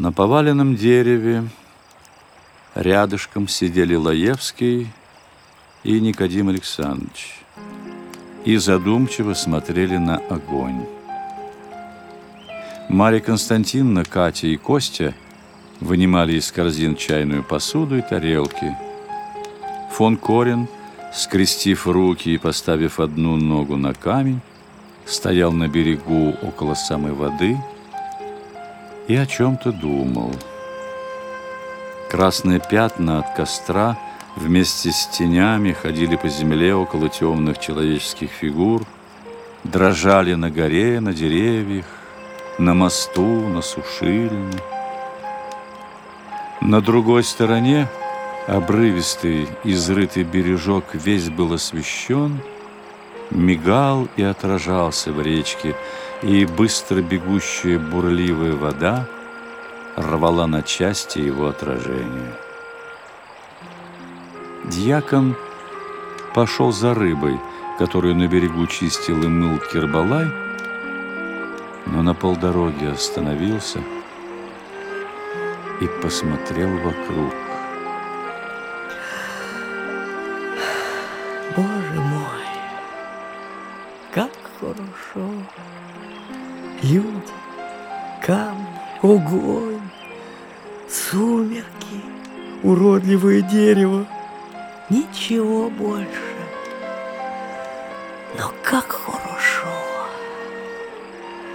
На поваленном дереве рядышком сидели Лаевский и Никодим Александрович и задумчиво смотрели на огонь. Марья Константиновна, Катя и Костя вынимали из корзин чайную посуду и тарелки. Фон Корин, скрестив руки и поставив одну ногу на камень, стоял на берегу около самой воды и о чем-то думал. Красные пятна от костра вместе с тенями ходили по земле около темных человеческих фигур, дрожали на горе, на деревьях, на мосту, на сушильне. На другой стороне обрывистый, изрытый бережок весь был освещен, мигал и отражался в речке, и быстро бегущая бурливая вода рвала на части его отражение. Дьякон пошел за рыбой, которую на берегу чистил и мыл Кирбалай, но на полдороги остановился и посмотрел вокруг. Люди, камни, огонь, сумерки, уродливое дерево. Ничего больше. Но как хорошо!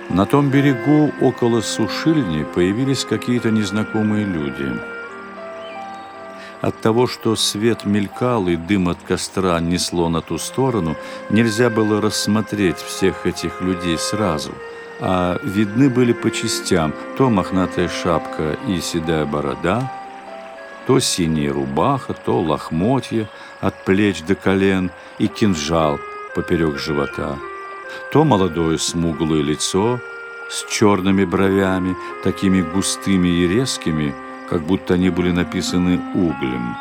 На том берегу около сушильни появились какие-то незнакомые люди. От того, что свет мелькал и дым от костра несло на ту сторону, нельзя было рассмотреть всех этих людей сразу, а видны были по частям то мохнатая шапка и седая борода, то синяя рубаха, то лохмотья от плеч до колен и кинжал поперек живота – то молодое смуглое лицо с черными бровями, такими густыми и резкими, как будто они были написаны углем.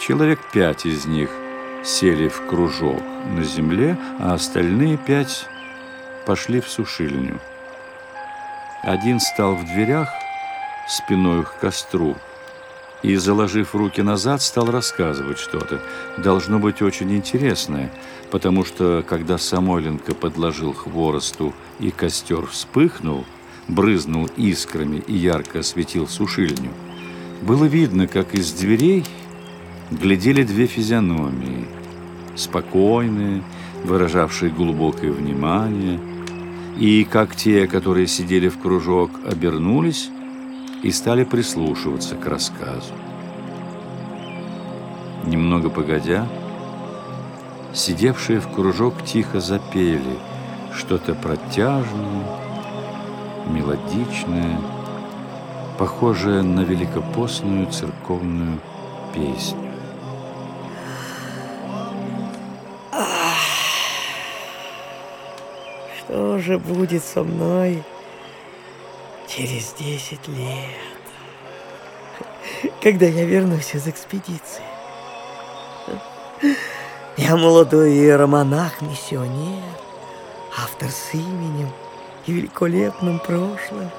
Человек пять из них сели в кружок на земле, а остальные пять пошли в сушильню. Один стал в дверях спиной к костру, и, заложив руки назад, стал рассказывать что-то. Должно быть очень интересное, потому что, когда Самойленко подложил хворосту и костер вспыхнул, брызнул искрами и ярко осветил сушильню, было видно, как из дверей глядели две физиономии, спокойные, выражавшие глубокое внимание, и как те, которые сидели в кружок, обернулись, и стали прислушиваться к рассказу. Немного погодя, сидевшие в кружок тихо запели что-то протяжное, мелодичное, похожее на великопостную церковную песню. Что же будет со мной? через 10 лет, когда я вернусь из экспедиции. Я молодой иеромонах-миссионер, автор с именем и великолепным прошлым.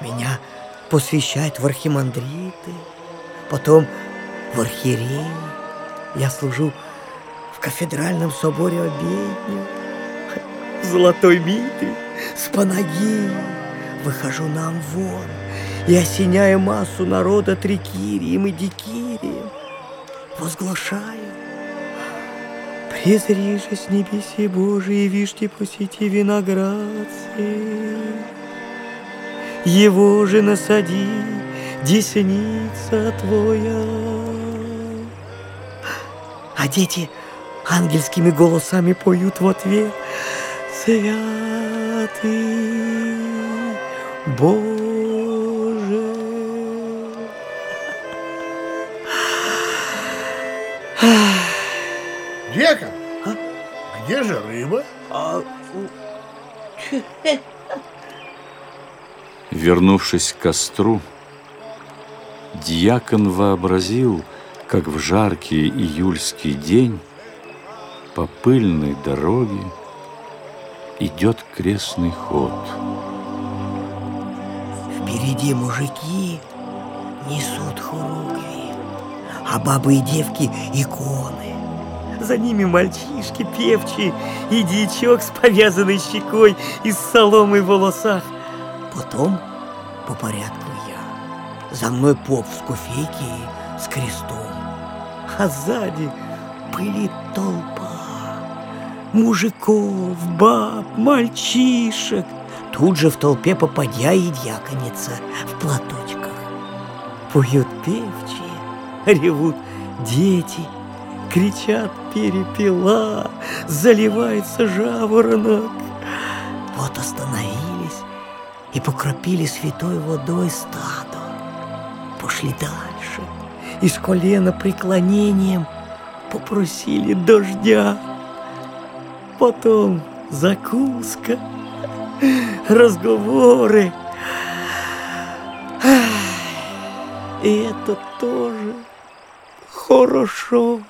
Меня посвящают в архимандриты, потом в архиереи. Я служу в кафедральном соборе обедню, золотой митре, с панагией выхожу на Амвон и, осеняя массу народа трикирием и дикирием, возглашаю Презри же с небеси Божии, вишьте посети виноградцы. Его же насади, десница твоя. А дети ангельскими голосами поют в ответ Святый Боже. Декан, а? где же рыба? А... Вернувшись к костру, дьякон вообразил, как в жаркий июльский день по пыльной дороге идет крестный ход. Впереди мужики несут хоругви, а бабы и девки иконы. За ними мальчишки певчие и дичок с повязанной щекой и с соломой в волосах. Потом по порядку я. За мной поп в скуфейке с крестом. А сзади пылит толпа. Мужиков, баб, мальчишек. Тут же в толпе попадя и дьяконица в платочках. Поют певчие, ревут дети, кричат перепела, заливается жаворонок. Вот остановились и покропили святой водой стадо. Пошли дальше и с колена преклонением попросили дождя потом закуска, разговоры. И это тоже хорошо.